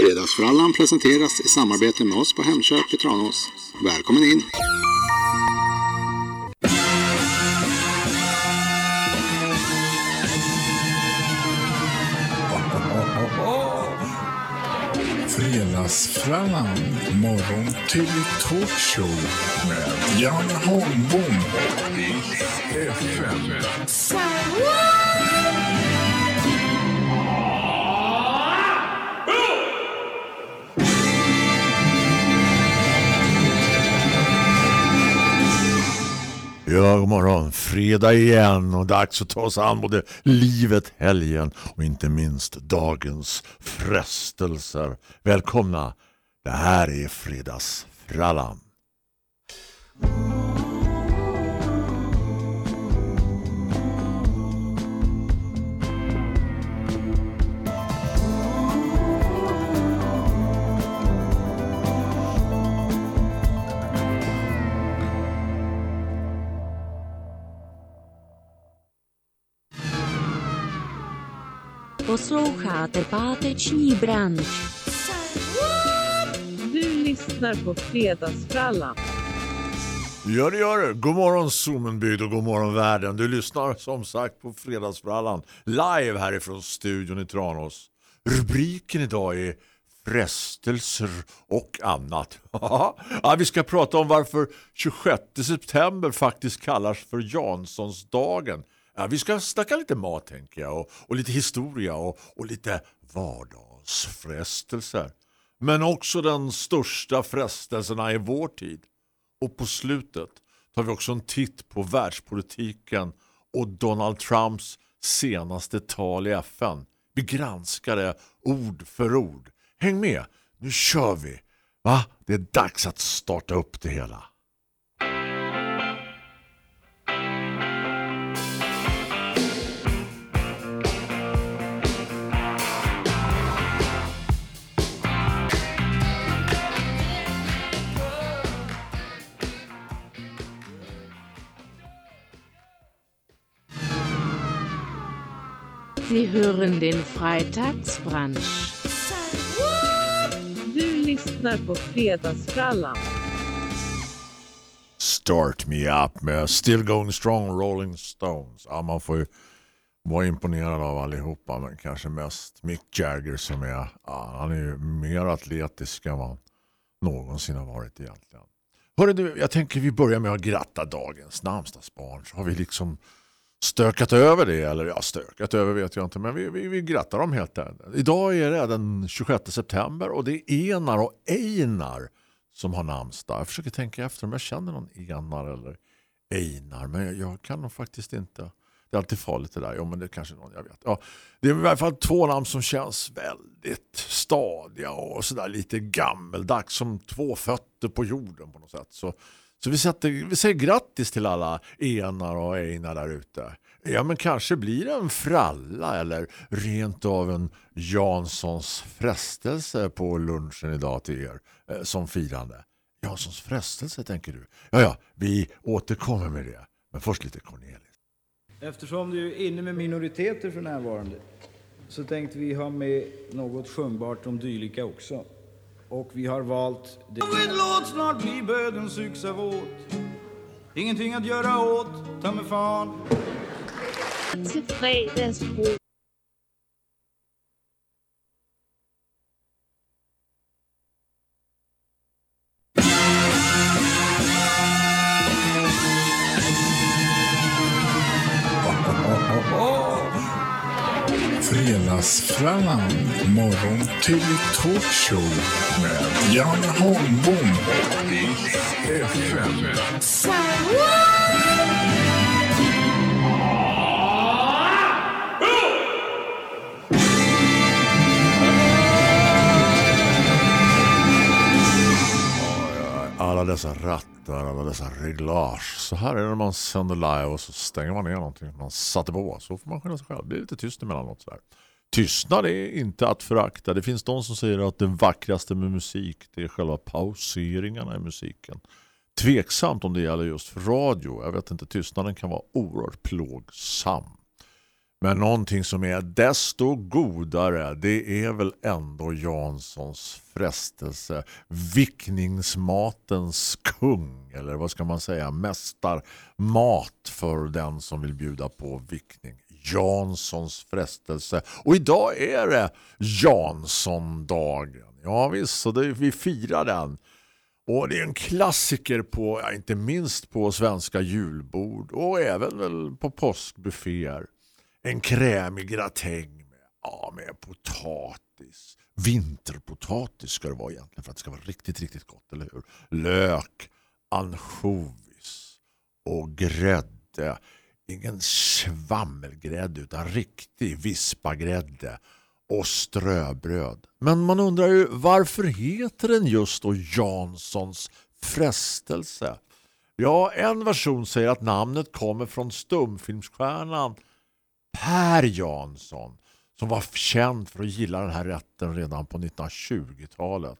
Fredagsfrallan presenteras i samarbete med oss på Hemköp i Tranås. Välkommen in! Fredagsfrallan, morgon till talkshow med Janne Holmbom och Billy Ja, god morgon. Fredag igen och dags att ta sig an både livet, helgen och inte minst dagens frestelser. Välkomna. Det här är Fredagsfrallan. Posloucháte páteční branč. Du lyssnar på Fredagsfrallan. Ja, det gör det. God morgon Zoomenbygd och god morgon världen. Du lyssnar som sagt på Fredagsfrallan live härifrån studion i Tranås. Rubriken idag är frestelser och annat. ja, vi ska prata om varför 26 september faktiskt kallas för Janssonsdagen. Ja, vi ska snacka lite mat tänker jag och, och lite historia och, och lite vardagsfrestelser. Men också den största frestelserna i vår tid. Och på slutet tar vi också en titt på världspolitiken och Donald Trumps senaste tal i FN. Vi granskar det ord för ord. Häng med, nu kör vi. Va? Det är dags att starta upp det hela. Sie hören den Freitagsbrunch. Du lyssnar på Fredagsfrallan. Start Me Up med Still Going Strong Rolling Stones. Ja, man får ju vara imponerad av allihopa men kanske mest Mick Jagger som är, ja, han är ju mer atletisk än vad han någonsin har varit egentligen. Hörru du, jag tänker vi börjar med att gratta dagens namnsdagsbarn så har vi liksom stökat över det eller ja, stökat över vet jag inte men vi, vi, vi grattar dem helt enkelt. Idag är det den 26 september och det är Enar och Einar som har namnsdag. Jag försöker tänka efter om jag känner någon Enar eller Einar men jag, jag kan nog faktiskt inte. Det är alltid farligt det där. Ja, men det är kanske någon jag vet. Ja, det är i alla fall två namn som känns väldigt stadiga och sådär lite gammeldags som två fötter på jorden på något sätt. Så, så vi, sätter, vi säger grattis till alla enar och einar där ute. Ja men kanske blir det en fralla eller rent av en Janssons frestelse på lunchen idag till er eh, som firande. Janssons frestelse tänker du? Ja ja, vi återkommer med det. Men först lite Cornelis. Eftersom du är inne med minoriteter för närvarande så tänkte vi ha med något sjungbart om dylika också. Och vi har valt... Det. Låt snart bli bödens yxa våt Ingenting att göra åt, ta mig fan Till Fredagsfrallan. Välkommen till talkshow med Jan Holmbom och Billy FM. alla dessa rattar, alla dessa reglage. Så här är det när man sänder live och så stänger man ner någonting man satte på. Så får man skylla sig själv. Det blir lite tyst emellanåt sådär. Tystnad är inte att förakta. Det finns de som säger att det vackraste med musik det är själva pauseringarna i musiken. Tveksamt om det gäller just för radio. Jag vet inte, tystnaden kan vara oerhört plågsam. Men någonting som är desto godare det är väl ändå Janssons frestelse. Vickningsmatens kung eller vad ska man säga mästarmat för den som vill bjuda på vickning. Janssons frestelse. Och idag är det Jansson-dagen. Ja visst, så det, vi firar den. Och det är en klassiker på, ja, inte minst på svenska julbord och även väl på påskbufféer. En krämig gratäng med, ja, med potatis. Vinterpotatis ska det vara egentligen för att det ska vara riktigt, riktigt gott, eller hur? Lök, ansjovis och grädde. Ingen svammelgrädde utan riktig vispagrädde och ströbröd. Men man undrar ju varför heter den just då Janssons frestelse? Ja, en version säger att namnet kommer från stumfilmsstjärnan Per Jansson som var känd för att gilla den här rätten redan på 1920-talet.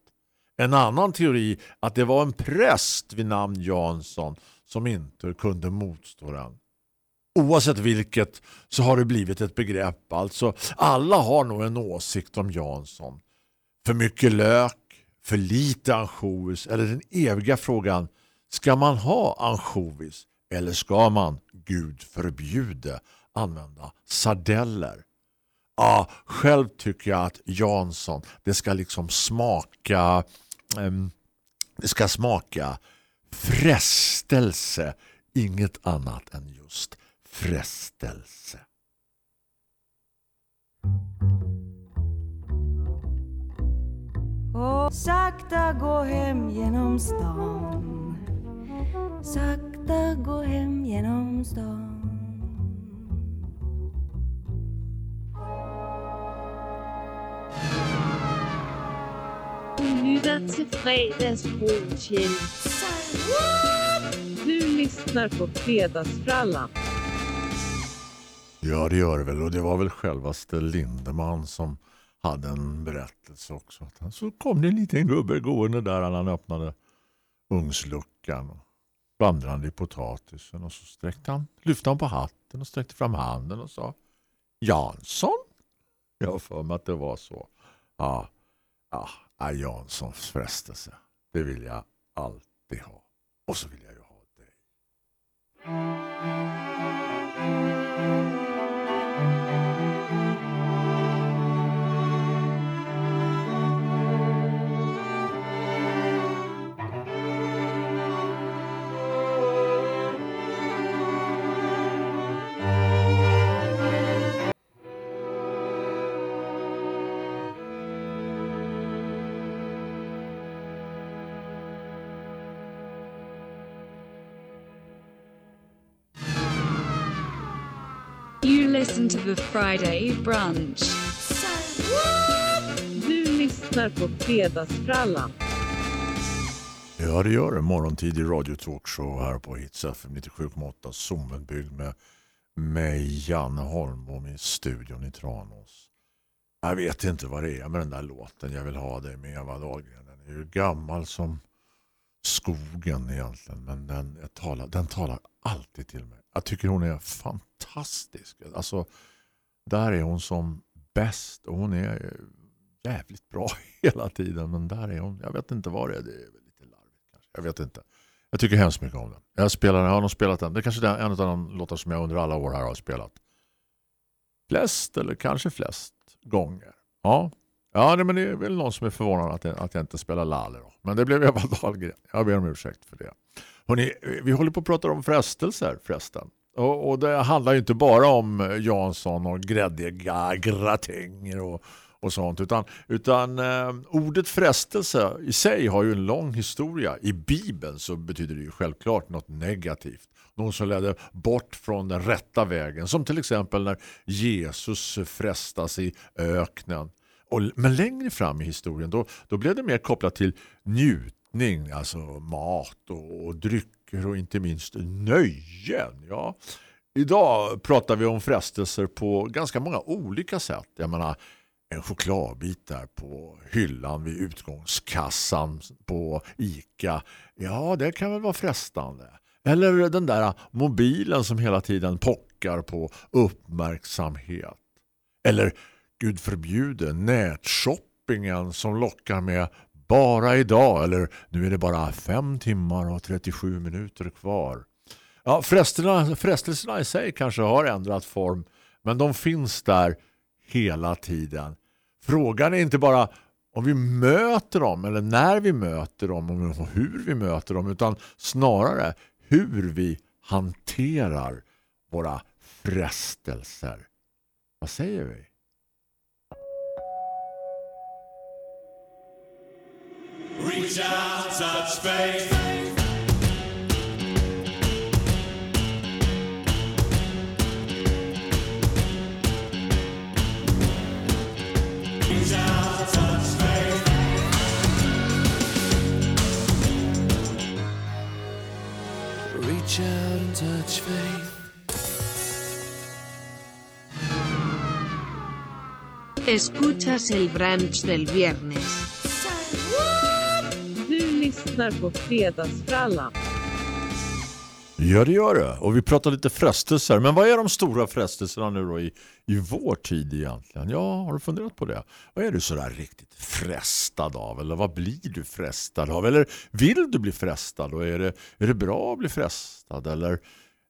En annan teori att det var en präst vid namn Jansson som inte kunde motstå den. Oavsett vilket så har det blivit ett begrepp. Alltså alla har nog en åsikt om Jansson. För mycket lök, för lite ansjovis eller den eviga frågan ska man ha ansjovis eller ska man, Gud förbjude, använda sardeller? Ja, själv tycker jag att Jansson det ska liksom smaka um, det ska smaka frestelse inget annat än just frestelse. Och sakta gå hem genom stan Sakta gå hem genom stan Du lytter til fredagsbrunchen. Du lyssnar på Fredagsfrallan. Ja, det gör det väl. Och det var väl självaste Lindeman som hade en berättelse också. Så kom det en liten gubbe gående där han öppnade ugnsluckan och vandrade i potatisen. Och så sträckte han, lyfte han på hatten och sträckte fram handen och sa Jansson? Jag har för mig att det var så. Ja, ja Janssons frestelse. Det vill jag alltid ha. Och så vill jag You listen to the Friday brunch. Du lyssnar på Fredagsfrallan. Ja, det gör det. Morgontid i Radio Talkshow här på Hits FM 97,8 Sommenbygd med mig, Janne Holmbom i studion i Tranås. Jag vet inte vad det är med den där låten. Jag vill ha dig med Eva Dahlgren. Den är ju gammal som skogen egentligen. Men den, jag talar, den talar alltid till mig. Jag tycker hon är fantastisk. Alltså, där är hon som bäst. Och hon är jävligt bra hela tiden. Men där är hon, jag vet inte vad det är. Det är väl lite larvigt kanske. Jag vet inte. Jag tycker hemskt mycket om den. Jag, spelar, jag har nog spelat den. Det är kanske är en av de låtar som jag under alla år här har spelat. Flest eller kanske flest gånger. Ja, ja men det är väl någon som är förvånad att jag, att jag inte spelar Lalle då. Men det blev Eva Dahlgren. Jag ber om ursäkt för det. Hörrni, vi håller på att prata om frestelser förresten. Och, och det handlar ju inte bara om Jansson och gräddiga gratänger och, och sånt. Utan, utan eh, ordet frestelse i sig har ju en lång historia. I Bibeln så betyder det ju självklart något negativt. Någon som ledde bort från den rätta vägen. Som till exempel när Jesus frestas i öknen. Och, men längre fram i historien då, då blev det mer kopplat till njutning, alltså mat och, och drycker och inte minst nöjen. Ja. Idag pratar vi om frestelser på ganska många olika sätt. Jag menar, en chokladbit där på hyllan vid utgångskassan på Ica. Ja, det kan väl vara frestande. Eller den där mobilen som hela tiden pockar på uppmärksamhet. Eller, gud förbjude, nätshoppingen som lockar med bara idag eller nu är det bara 5 timmar och 37 minuter kvar. Ja, frestelserna, frestelserna i sig kanske har ändrat form men de finns där hela tiden. Frågan är inte bara om vi möter dem eller när vi möter dem och hur vi möter dem utan snarare hur vi hanterar våra frestelser. Vad säger vi? Reach out, touch faith. Reach out, touch faith. Reach out and touch faith. Escuchas el brunch del viernes. Lyssnar på Fredagsfrallan. Ja, det gör det. Och vi pratar lite frestelser. Men vad är de stora frestelserna nu då i, i vår tid egentligen? Ja, har du funderat på det? Vad är du sådär riktigt frestad av? Eller vad blir du frestad av? Eller vill du bli frestad? Och är det, är det bra att bli frestad? Eller,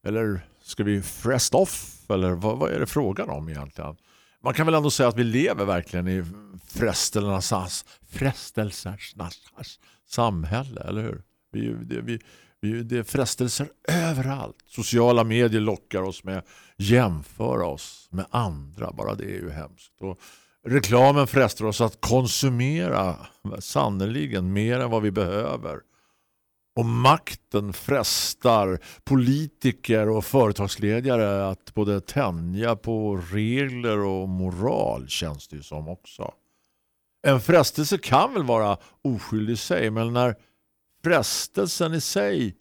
eller ska vi frest off? Eller vad, vad är det frågan om egentligen? Man kan väl ändå säga att vi lever verkligen i frestelsernas, frestelsernas samhälle, eller hur? Vi, det, vi, vi, det är frestelser överallt. Sociala medier lockar oss med jämföra oss med andra. Bara det är ju hemskt. Och reklamen frestar oss att konsumera sannoliken mer än vad vi behöver. Och makten frestar politiker och företagsledare att både tänja på regler och moral känns det ju som också. En frestelse kan väl vara oskyldig i sig men när frestelsen i sig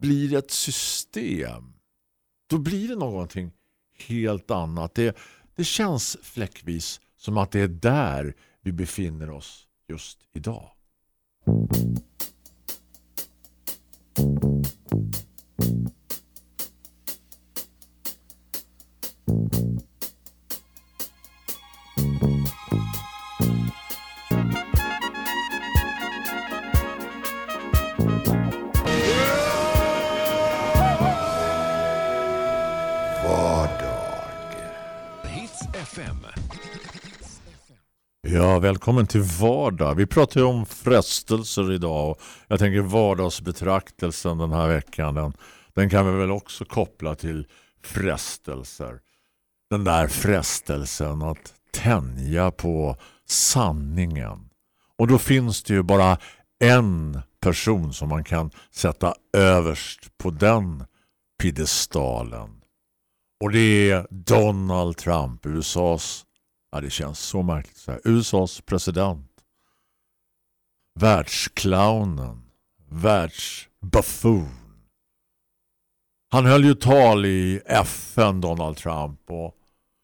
blir ett system då blir det någonting helt annat. Det, det känns fläckvis som att det är där vi befinner oss just idag. Välkommen till vardag. Vi pratar ju om frestelser idag och jag tänker vardagsbetraktelsen den här veckan. Den, den kan vi väl också koppla till frestelser. Den där frestelsen att tänja på sanningen. Och då finns det ju bara en person som man kan sätta överst på den piedestalen. Och det är Donald Trump, USAs Ja, det känns så märkligt. Så här. USAs president. Världsclownen. Världsbuffoon. Han höll ju tal i FN, Donald Trump. Och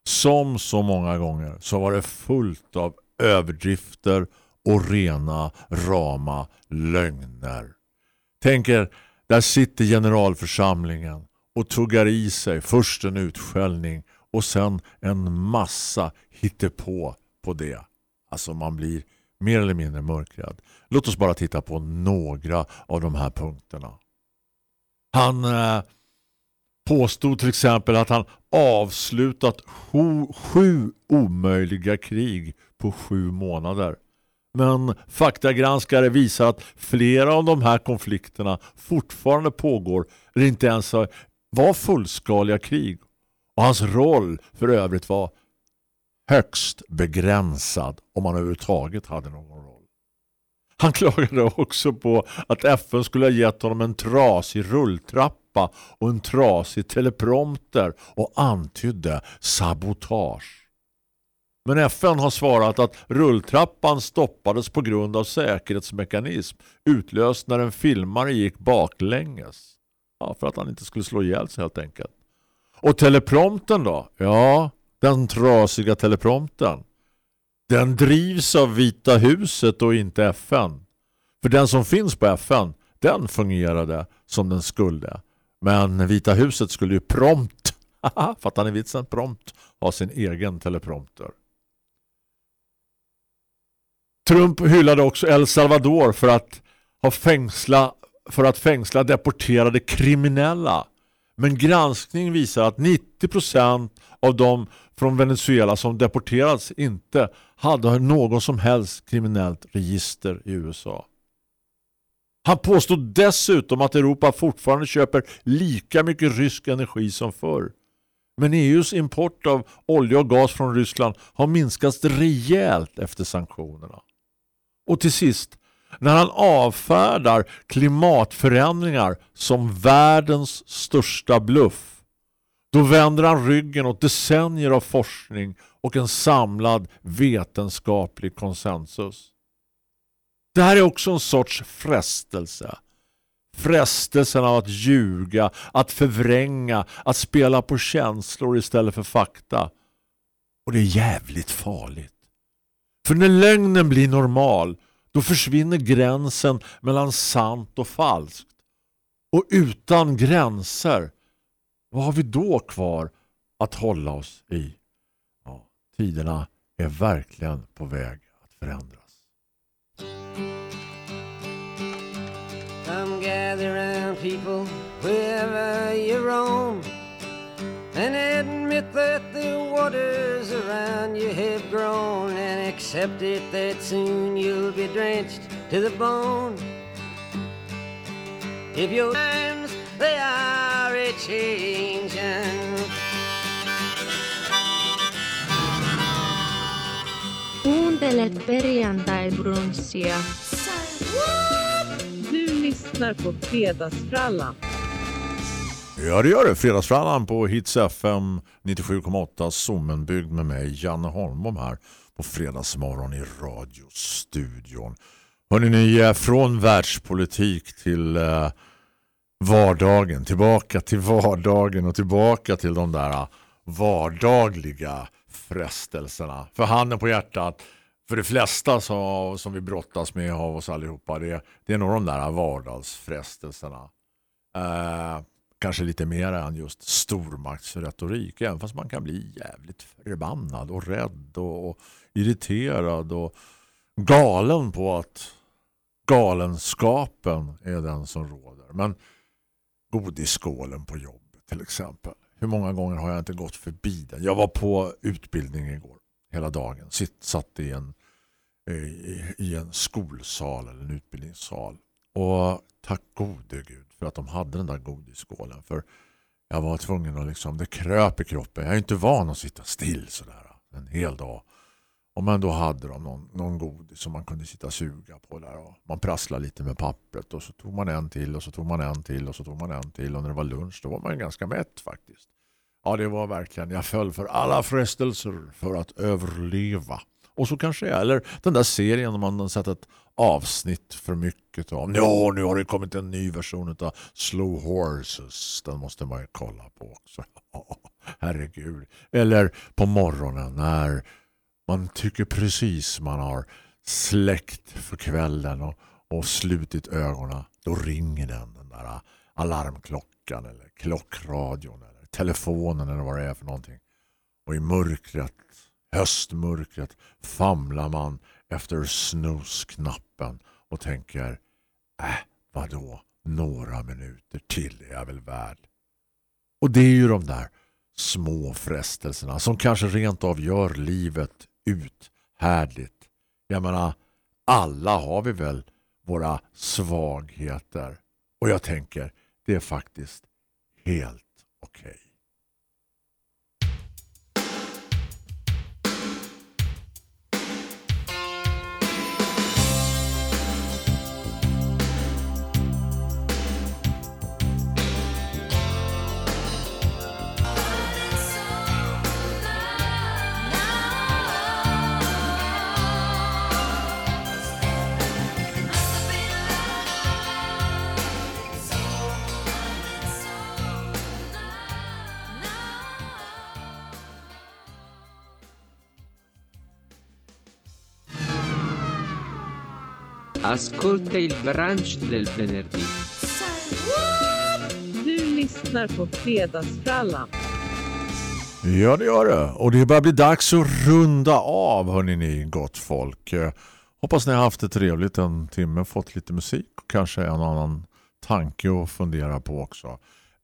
som så många gånger så var det fullt av överdrifter och rena rama lögner. Tänker, där sitter generalförsamlingen och tuggar i sig först en utskällning och sen en massa hittepå på det. Alltså man blir mer eller mindre mörkrädd. Låt oss bara titta på några av de här punkterna. Han eh, påstod till exempel att han avslutat sju, sju omöjliga krig på sju månader. Men faktagranskare visar att flera av de här konflikterna fortfarande pågår eller inte ens var fullskaliga krig. Och hans roll för övrigt var högst begränsad om han överhuvudtaget hade någon roll. Han klagade också på att FN skulle ha gett honom en trasig rulltrappa och en trasig teleprompter och antydde sabotage. Men FN har svarat att rulltrappan stoppades på grund av säkerhetsmekanism utlöst när en filmare gick baklänges. Ja, för att han inte skulle slå ihjäl sig helt enkelt. Och teleprompten då? Ja, den trasiga teleprompten. Den drivs av Vita huset och inte FN. För den som finns på FN, den fungerade som den skulle. Men Vita huset skulle ju prompt Fattar ni vitsen? Prompt ha sin egen teleprompter. Trump hyllade också El Salvador för att ha fängsla för att fängsla deporterade kriminella. Men granskning visar att 90% av de från Venezuela som deporterats inte hade någon som helst kriminellt register i USA. Han påstod dessutom att Europa fortfarande köper lika mycket rysk energi som förr. Men EUs import av olja och gas från Ryssland har minskats rejält efter sanktionerna. Och till sist, när han avfärdar klimatförändringar som världens största bluff, då vänder han ryggen åt decennier av forskning och en samlad vetenskaplig konsensus. Det här är också en sorts frestelse. Frestelsen av att ljuga, att förvränga, att spela på känslor istället för fakta. Och det är jävligt farligt. För när lögnen blir normal, då försvinner gränsen mellan sant och falskt. Och utan gränser, vad har vi då kvar att hålla oss i? Ja, tiderna är verkligen på väg att förändras. Come gather round people wherever you roam and admit that the waters around you have grown accept it that soon you'll be drenched to the bone. If your times they are a changing. Kuuntelet perjantai-brunssia. Du lyssnar på Fredagsfrallan. Ja det gör det. Fredagsfrallan på Hits FM 97,8 Sommenbygd med mig Janne Holmbom här på fredagsmorgon i radiostudion. Hörrni ni är från världspolitik till eh, vardagen. Tillbaka till vardagen och tillbaka till de där eh, vardagliga frestelserna. För handen på hjärtat för de flesta så, som vi brottas med av oss allihopa det, det är nog de där eh, vardagsfrestelserna. Eh, kanske lite mer än just stormaktsretorik även fast man kan bli jävligt förbannad och rädd och, och irriterad och galen på att galenskapen är den som råder. Men godisskålen på jobb till exempel. Hur många gånger har jag inte gått förbi den? Jag var på utbildning igår hela dagen. Sitt, satt i en, eh, i, i en skolsal eller en utbildningssal. Och tack gode Gud för att de hade den där godisskålen. För jag var tvungen att liksom, det kröp i kroppen. Jag är inte van att sitta still sådär en hel dag. Och men då hade de någon, någon godis som man kunde sitta och suga på där. Och man prasslade lite med pappret och så tog man en till och så tog man en till och så tog man en till. Och när det var lunch då var man ganska mätt faktiskt. Ja det var verkligen, jag föll för alla frestelser för att överleva. Och så kanske jag, eller den där serien om man har sett ett avsnitt för mycket av. Ja, nu har det kommit en ny version av Slow Horses. Den måste man ju kolla på också. herregud. Eller på morgonen när man tycker precis man har släckt för kvällen och, och slutit ögonen. Då ringer den, den där alarmklockan eller klockradion eller telefonen eller vad det är för någonting. Och i mörkret, höstmörkret famlar man efter snooze-knappen och tänker äh, vadå? Några minuter till är jag väl värd. Och det är ju de där små frestelserna som kanske rent av gör livet uthärdligt. Jag menar, alla har vi väl våra svagheter. Och jag tänker, det är faktiskt helt okej. Ascolta il brunch del venerdì. Du lyssnar på Fredagsfrallan. Ja, det gör det. Och det börjar bli dags att runda av, hörni ni, gott folk. Eh, hoppas ni har haft det trevligt en timme, fått lite musik och kanske en annan tanke att fundera på också.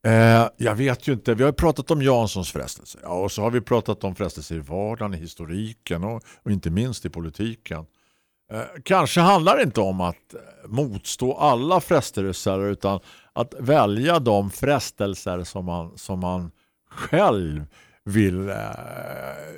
Eh, jag vet ju inte, vi har pratat om Janssons frestelse. Ja, och så har vi pratat om frestelse i vardagen, i historiken och, och inte minst i politiken. Eh, kanske handlar det inte om att eh, motstå alla frestelser utan att välja de frestelser som man, som man själv vill eh,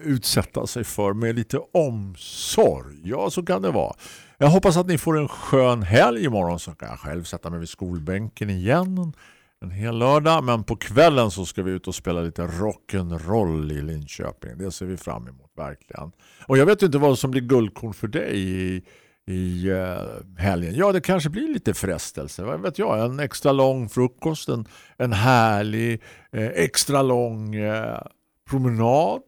utsätta sig för med lite omsorg. Ja, så kan det vara. Jag hoppas att ni får en skön helg imorgon så kan jag själv sätta mig vid skolbänken igen en hel lördag. Men på kvällen så ska vi ut och spela lite rock'n'roll i Linköping. Det ser vi fram emot verkligen. Och jag vet inte vad som blir guldkorn för dig i, i uh, helgen. Ja, det kanske blir lite frestelse. Vad vet jag? En extra lång frukost, en, en härlig, eh, extra lång eh, promenad.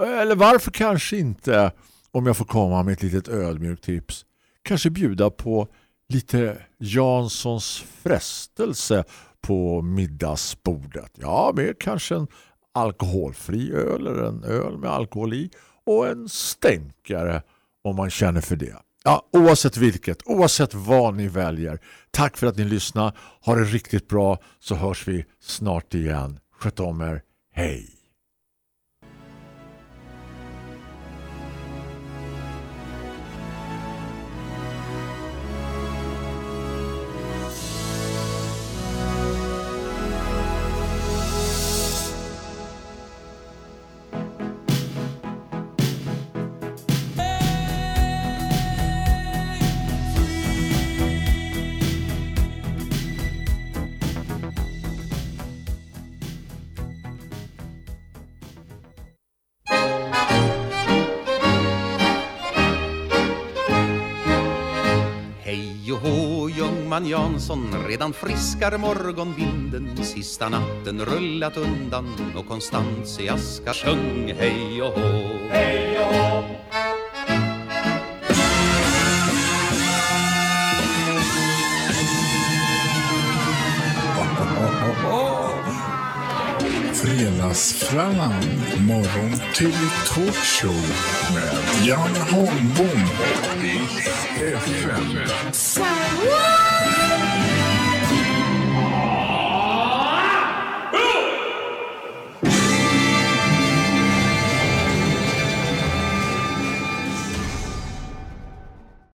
Eller varför kanske inte, om jag får komma med ett litet ödmjukt tips, kanske bjuda på lite Janssons frestelse på middagsbordet. Ja, med kanske en alkoholfri öl eller en öl med alkohol i och en stänkare om man känner för det. Ja, oavsett vilket, oavsett vad ni väljer. Tack för att ni lyssnar. Ha det riktigt bra så hörs vi snart igen. Sköt om er. Hej! Ljungman Jansson, redan friskar morgonvinden Sista natten rullat undan och Konstans i askar Sjung hej och hå. Hej och hå. Fredagsfrallan, morgon till talkshow med Jan Holmbom och Lill FM.